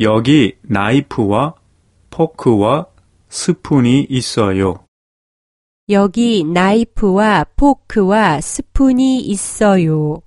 여기 나이프와 포크와 스푼이 있어요. 여기 나이프와 포크와 스푼이 있어요.